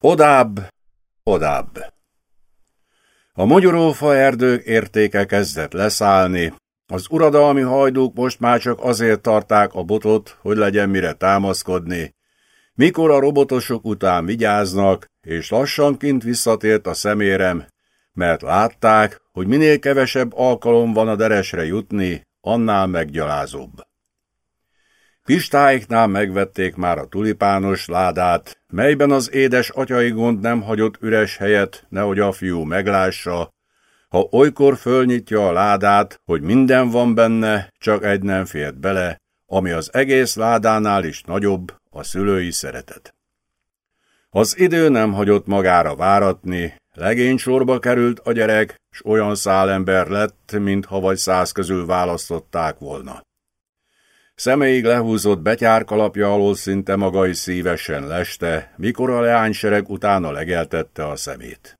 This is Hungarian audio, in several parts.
Odább, odább. A mogyorófa erdők értéke kezdett leszállni, az uradalmi hajdúk most már csak azért tarták a botot, hogy legyen mire támaszkodni, mikor a robotosok után vigyáznak, és lassanként visszatért a szemérem, mert látták, hogy minél kevesebb alkalom van a deresre jutni, annál meggyalázóbb. Pistáiknál megvették már a tulipános ládát, melyben az édes atyai gond nem hagyott üres helyet, nehogy a fiú meglássa, ha olykor fölnyitja a ládát, hogy minden van benne, csak egy nem fért bele, ami az egész ládánál is nagyobb, a szülői szeretet. Az idő nem hagyott magára váratni, legény sorba került a gyerek, s olyan szálember lett, mintha vagy száz közül választották volna. Személyig lehúzott betyárkalapja alól szinte maga is szívesen leste, mikor a leánysereg utána legeltette a szemét.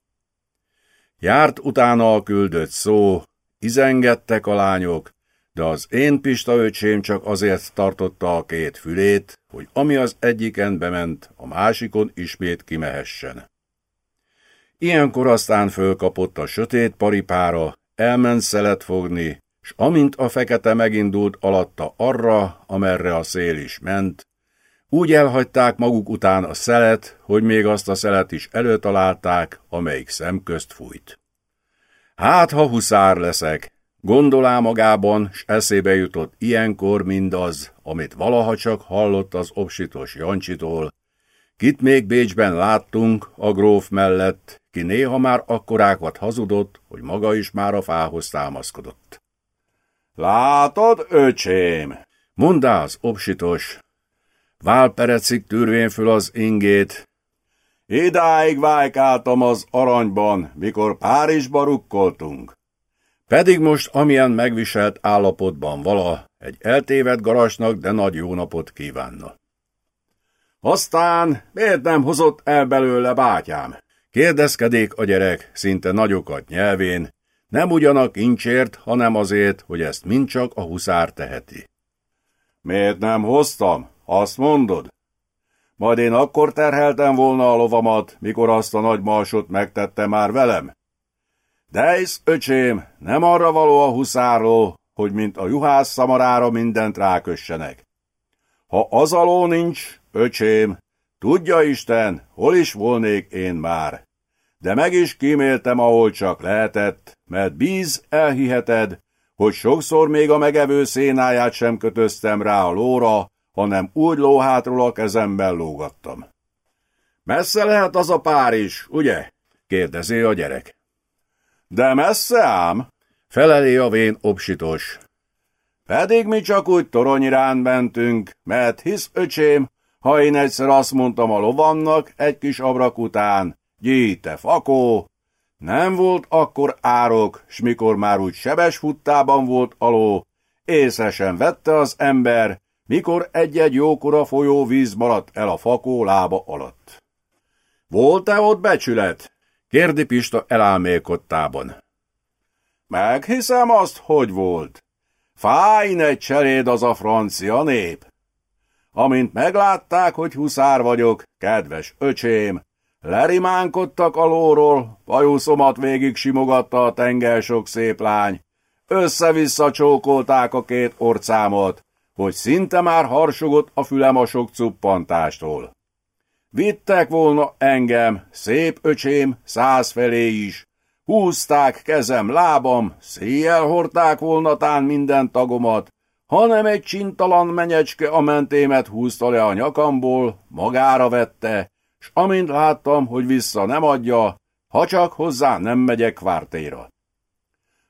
Járt utána a küldött szó, izengettek a lányok, de az én Pista öcsém csak azért tartotta a két fülét, hogy ami az egyiken bement, a másikon ismét kimehessen. Ilyenkor aztán fölkapott a sötét paripára, elment szelet fogni, s amint a fekete megindult alatta arra, amerre a szél is ment, úgy elhagyták maguk után a szelet, hogy még azt a szelet is előtalálták, amelyik szemközt fújt. Hát, ha huszár leszek, gondolá magában, s eszébe jutott ilyenkor mindaz, amit valaha csak hallott az obsitos Jancsitól, kit még Bécsben láttunk a gróf mellett, ki néha már akkorákat hazudott, hogy maga is már a fához támaszkodott. Látod, öcsém? Mondá az obsitos. Válperecig tűrvén föl az ingét. Idáig vájkáltam az aranyban, mikor Párizsba rukkoltunk. Pedig most amilyen megviselt állapotban vala, egy eltévedt garasnak, de nagy jó napot kívánna. Aztán miért nem hozott el belőle bátyám? Kérdezkedék a gyerek, szinte nagyokat nyelvén, nem ugyanak incsért, hanem azért, hogy ezt mind csak a huszár teheti. Miért nem hoztam? Azt mondod? Majd én akkor terheltem volna a lovamat, mikor azt a nagy marsot megtette már velem. Dejsz, öcsém, nem arra való a huszáró, hogy mint a juhász szamarára mindent rákössenek. Ha az aló nincs, öcsém, tudja Isten, hol is volnék én már de meg is kíméltem, ahol csak lehetett, mert bíz, elhiheted, hogy sokszor még a megevő szénáját sem kötöztem rá a lóra, hanem úgy lóhátról a kezemben lógattam. Messze lehet az a pár is, ugye? kérdezi a gyerek. De messze ám, feleli a vén obsitos. Pedig mi csak úgy toronyirán mentünk, mert hisz öcsém, ha én egyszer azt mondtam a lovannak egy kis abrak után, Gyíte, fakó! Nem volt akkor árok, s mikor már úgy sebes futtában volt aló, észre sem vette az ember, mikor egy-egy jókora folyó víz maradt el a fakó lába alatt. Volt-e ott becsület? kérdi Pista elálmélkodtában. Meghiszem azt, hogy volt. Fájn egy cseréd az a francia nép. Amint meglátták, hogy huszár vagyok, kedves öcsém, Lerimánkodtak alóról, pajuszomat végig simogatta a tenger sok szép lány. Össze-vissza csókolták a két orcámat, hogy szinte már harsogott a fülem a sok cuppantástól. Vittek volna engem, szép öcsém, száz felé is. Húzták kezem, lábam, széjjel hordták volna tán minden tagomat, hanem egy csintalan menyecske a mentémet húzta le a nyakamból, magára vette, s amint láttam, hogy vissza nem adja, ha csak hozzá nem megyek vártéra.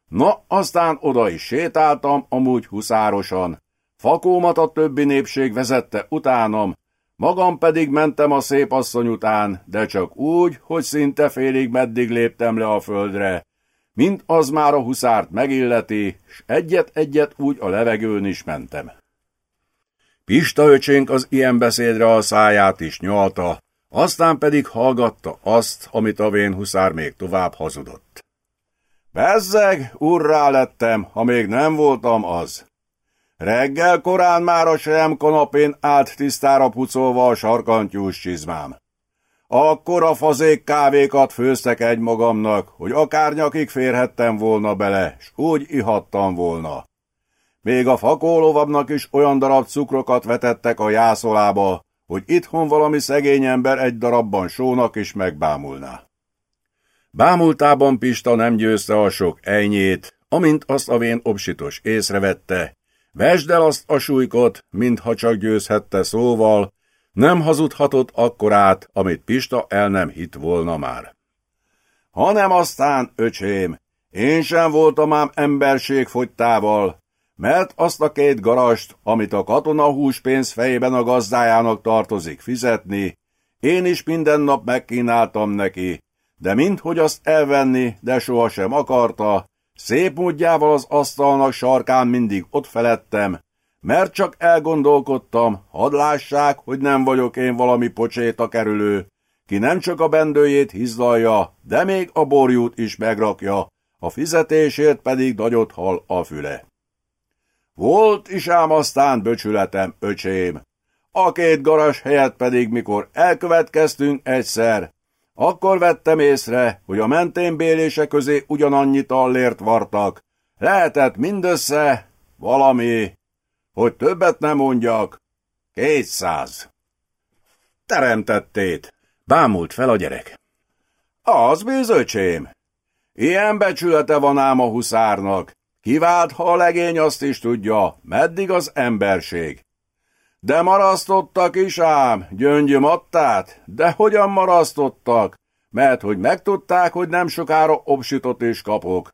Na, aztán oda is sétáltam, amúgy huszárosan. Fakómat a többi népség vezette utánam, magam pedig mentem a szép asszony után, de csak úgy, hogy szinte félig meddig léptem le a földre, mint az már a huszárt megilleti, s egyet-egyet úgy a levegőn is mentem. Pista öcsénk az ilyen beszédre a száját is nyalta, aztán pedig hallgatta azt, amit a vén huszár még tovább hazudott. Bezzeg, urrá lettem, ha még nem voltam az. Reggel korán már a sem kanapén állt tisztára pucolva a sarkantyús csizmám. Akkor a fazék kávékat főztek egy magamnak, hogy akár nyakig férhettem volna bele, s úgy ihattam volna. Még a fakólovabnak is olyan darab cukrokat vetettek a jászolába, hogy itthon valami szegény ember egy darabban sónak is megbámulná. Bámultában Pista nem győzte a sok ejnyét, amint azt a vén obsitos észrevette. Vesd el azt a súlykot, mintha csak győzhette szóval, nem hazudhatott akkorát, amit Pista el nem hitt volna már. Hanem aztán, öcsém, én sem voltam ám emberség fogytával, mert azt a két garast, amit a katona húspénz fejében a gazdájának tartozik fizetni, én is minden nap megkínáltam neki, de minthogy azt elvenni, de sohasem akarta, szép módjával az asztalnak sarkán mindig ott felettem, mert csak elgondolkodtam, hadd lássák, hogy nem vagyok én valami pocséta kerülő, ki nem csak a bendőjét hizlalja, de még a borjút is megrakja, a fizetésért pedig nagyot hal a füle. Volt is ám aztán böcsületem, öcsém. A két garas helyett pedig, mikor elkövetkeztünk egyszer, akkor vettem észre, hogy a menténbélése közé ugyanannyit allért vartak. Lehetett mindössze valami, hogy többet nem mondjak, kétszáz. Teremtettét, bámult fel a gyerek. Az bizöcsém. Ilyen becsülete van ám a huszárnak. Kivált, ha a legény azt is tudja, meddig az emberség. De marasztottak is ám, gyöngyöm adtát, de hogyan marasztottak? Mert hogy megtudták, hogy nem sokára obsütot is kapok.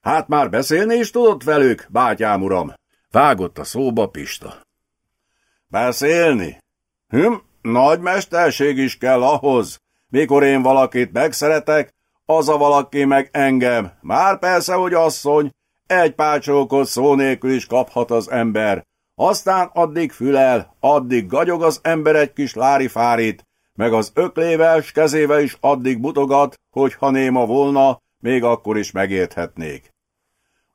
Hát már beszélni is tudott velük, bátyám uram, vágott a szóba Pista. Beszélni? Hm, nagy mesterség is kell ahhoz, mikor én valakit megszeretek, az a valaki meg engem. Már persze, hogy asszony, egy pácsolkot szó nélkül is kaphat az ember, aztán addig fülel, addig gagyog az ember egy kis lárifárit, meg az öklével s kezével is addig mutogat, hogy ha néma volna, még akkor is megérthetnék.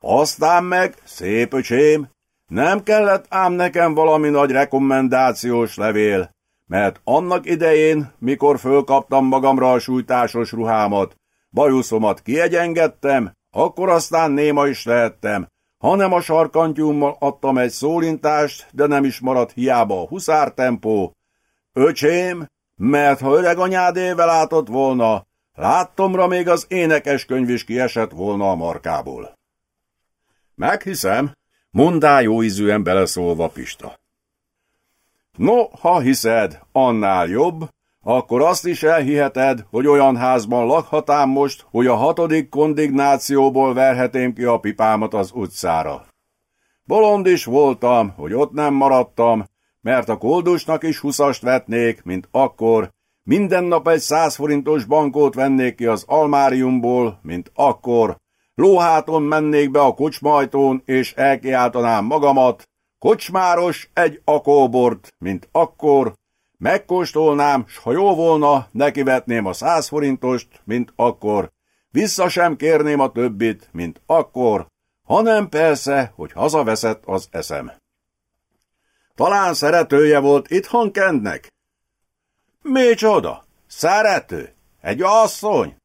Aztán meg, szép öcsém, nem kellett ám nekem valami nagy rekommendációs levél, mert annak idején, mikor fölkaptam magamra a sújtásos ruhámat, bajuszomat kiegyengettem, akkor aztán néma is lehettem, hanem a sarkantyúmmal adtam egy szólintást, de nem is maradt hiába a huszártempó. Öcsém, mert ha öreg anyádével látott volna, láttomra még az énekeskönyv is kiesett volna a markából. Meghiszem, mondá jó ízűen beleszólva Pista. No, ha hiszed, annál jobb, akkor azt is elhiheted, hogy olyan házban lakhatám most, hogy a hatodik kondignációból verhetém ki a pipámat az utcára. Bolond is voltam, hogy ott nem maradtam, mert a koldusnak is huszast vetnék, mint akkor, minden nap egy száz forintos bankót vennék ki az almáriumból, mint akkor, lóháton mennék be a kocsmajtón, és elkiáltanám magamat, kocsmáros egy akóbort, mint akkor, megkóstolnám, s ha jó volna, nekivetném a száz forintost, mint akkor, vissza sem kérném a többit, mint akkor, hanem persze, hogy hazaveszett az eszem. Talán szeretője volt itthon Kentnek? Micsoda? Szerető? Egy asszony?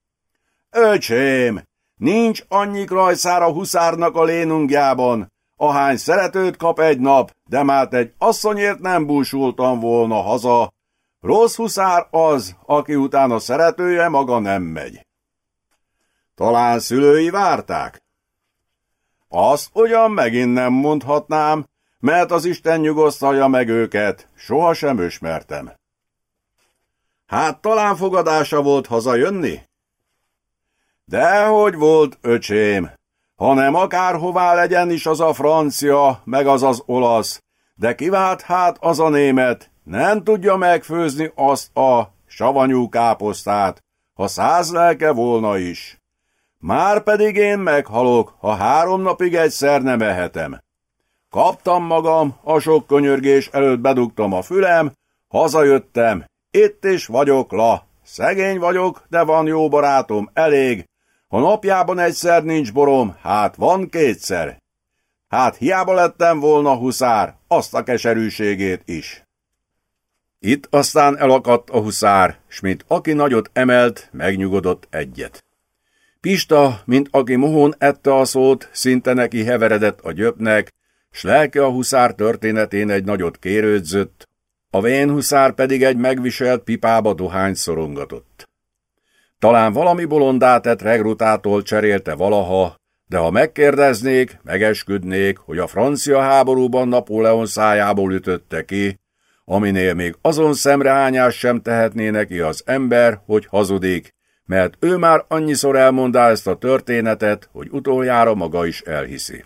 Öcsém, nincs annyi rajszár a huszárnak a lénungjában, ahány szeretőt kap egy nap, de már egy asszonyért nem búsultam volna haza. Rossz huszár az, aki utána szeretője maga nem megy. Talán szülői várták? Azt ugyan megint nem mondhatnám, mert az Isten nyugosztalja meg őket, sohasem ismertem. Hát talán fogadása volt hazajönni? Dehogy volt, öcsém, hanem akárhová legyen is az a francia, meg az az olasz, de kivált hát az a német, nem tudja megfőzni azt a savanyú káposztát, ha száz lelke volna is. Már pedig én meghalok, ha három napig egyszer nem ehetem. Kaptam magam, a sok könyörgés előtt bedugtam a fülem, hazajöttem, itt is vagyok, la. Szegény vagyok, de van jó barátom, elég. Ha napjában egyszer nincs borom, hát van kétszer. Hát hiába lettem volna huszár, azt a keserűségét is. Itt aztán elakadt a huszár, s mint aki nagyot emelt, megnyugodott egyet. Pista, mint aki mohón ette a szót, szinte neki heveredett a gyöpnek, s lelke a huszár történetén egy nagyot kérődzött, a vén huszár pedig egy megviselt pipába dohány szorongatott. Talán valami bolondátett regrutától cserélte valaha, de ha megkérdeznék, megesküdnék, hogy a francia háborúban Napóleon szájából ütötte ki, aminél még azon szemrehányás sem tehetné neki az ember, hogy hazudik, mert ő már annyiszor elmondá ezt a történetet, hogy utoljára maga is elhiszi.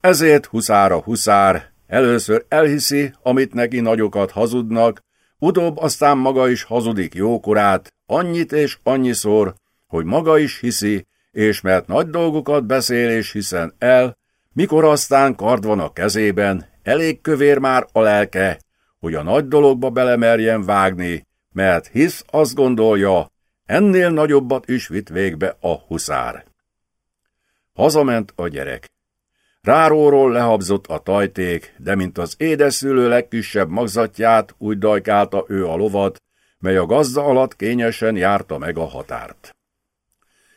Ezért huszára huszár, először elhiszi, amit neki nagyokat hazudnak, utóbb aztán maga is hazudik jókorát, annyit és annyiszor, hogy maga is hiszi, és mert nagy dolgokat beszél és hiszen el, mikor aztán kard van a kezében, elég kövér már a lelke, hogy a nagy dologba belemerjen vágni, mert hisz azt gondolja, ennél nagyobbat is vitt végbe a huszár. Hazament a gyerek. Ráróról lehabzott a tajték, de mint az édeszülő legkisebb magzatját, úgy dajkálta ő a lovat, mely a gazda alatt kényesen járta meg a határt.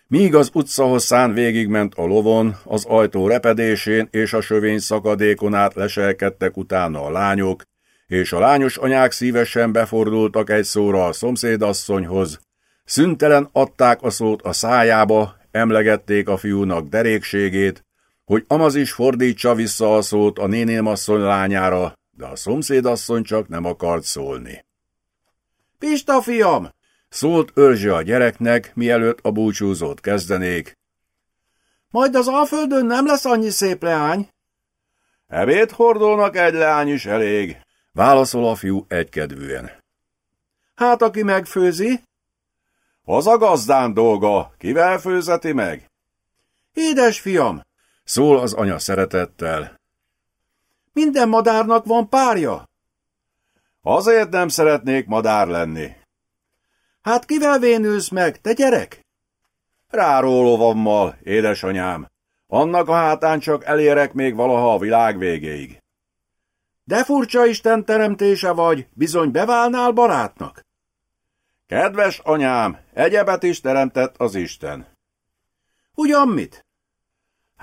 Míg az utca hosszán végigment a lovon, az ajtó repedésén és a sövény szakadékon át leselkedtek utána a lányok, és a lányos anyák szívesen befordultak egy szóra a szomszédasszonyhoz, szüntelen adták a szót a szájába, emlegették a fiúnak derékségét, hogy Amaz is fordítsa vissza a szót a nénémasszony lányára, de a szomszédasszony csak nem akart szólni. Pista, fiam! Szólt őrzse a gyereknek, mielőtt a búcsúzót kezdenék. Majd az Alföldön nem lesz annyi szép leány. Ebéd hordolnak egy leány is elég, válaszol a fiú egykedvűen. Hát, aki megfőzi? Az a gazdán dolga, kivel főzeti meg? Édes fiam, szól az anya szeretettel. Minden madárnak van párja. Azért nem szeretnék madár lenni. Hát kivel vénülsz meg, te gyerek? Rárólóvammal, édesanyám. Annak a hátán csak elérek még valaha a világ végéig. De furcsa Isten teremtése vagy, bizony beválnál barátnak. Kedves anyám, egyebet is teremtett az Isten. Ugyan mit?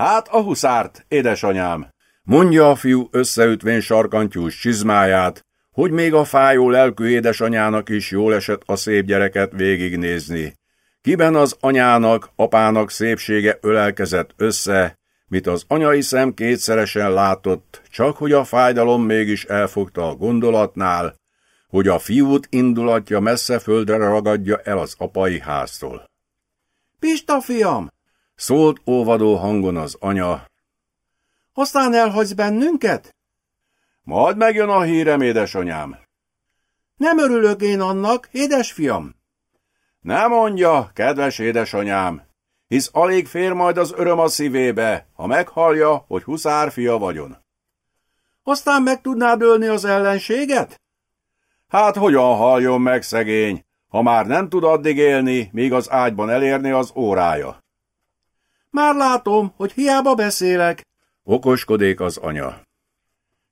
Hát a huszárt, édesanyám, mondja a fiú összeütvén sarkantyús csizmáját, hogy még a fájó lelkű édesanyának is jól esett a szép gyereket végignézni. Kiben az anyának, apának szépsége ölelkezett össze, mit az anyai szem kétszeresen látott, csak hogy a fájdalom mégis elfogta a gondolatnál, hogy a fiút indulatja messze földre ragadja el az apai háztól. Pista, fiam! Szólt óvadó hangon az anya. Aztán elhagysz bennünket? Majd megjön a hírem, édesanyám. Nem örülök én annak, édesfiam. Ne mondja, kedves édesanyám, hisz alig fér majd az öröm a szívébe, ha meghallja, hogy huszár fia vagyon. Aztán meg tudnád ölni az ellenséget? Hát hogyan halljon meg szegény, ha már nem tud addig élni, míg az ágyban elérni az órája. Már látom, hogy hiába beszélek. Okoskodik az anya.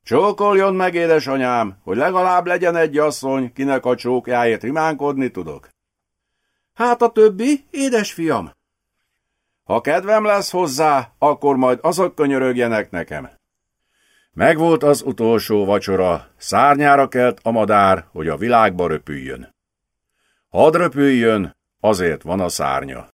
Csókoljon meg, édesanyám, hogy legalább legyen egy asszony, kinek a csókjáért imánkodni tudok. Hát a többi, édesfiam? Ha kedvem lesz hozzá, akkor majd azok könyörögjenek nekem. Megvolt az utolsó vacsora, szárnyára kelt a madár, hogy a világba röpüljön. Hadd röpüljön, azért van a szárnya.